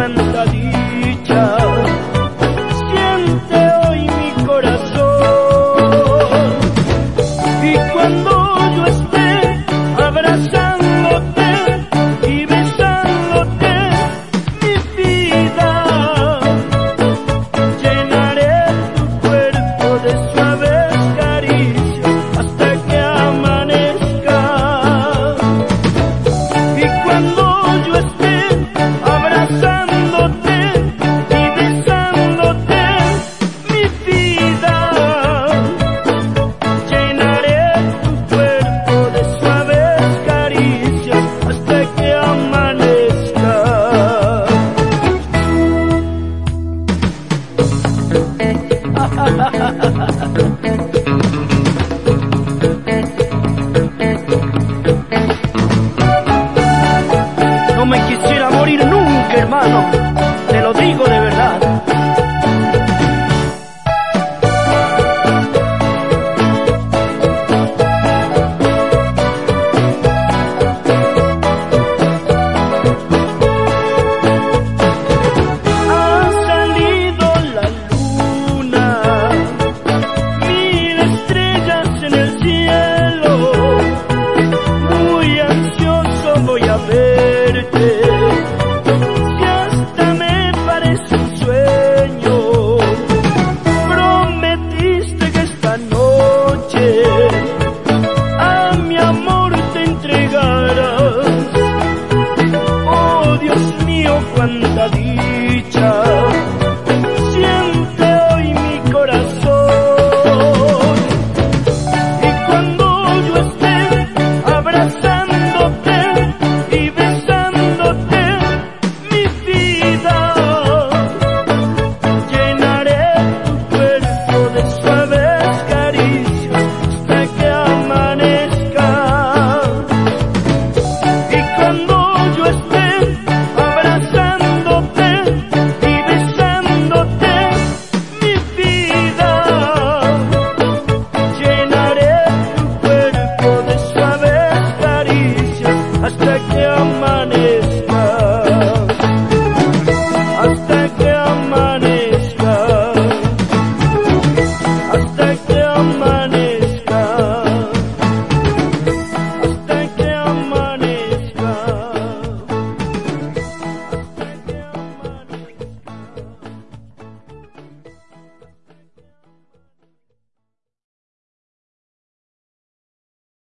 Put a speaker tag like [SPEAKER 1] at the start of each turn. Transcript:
[SPEAKER 1] cuenta 哈哈哈哈哈哈 cuánta día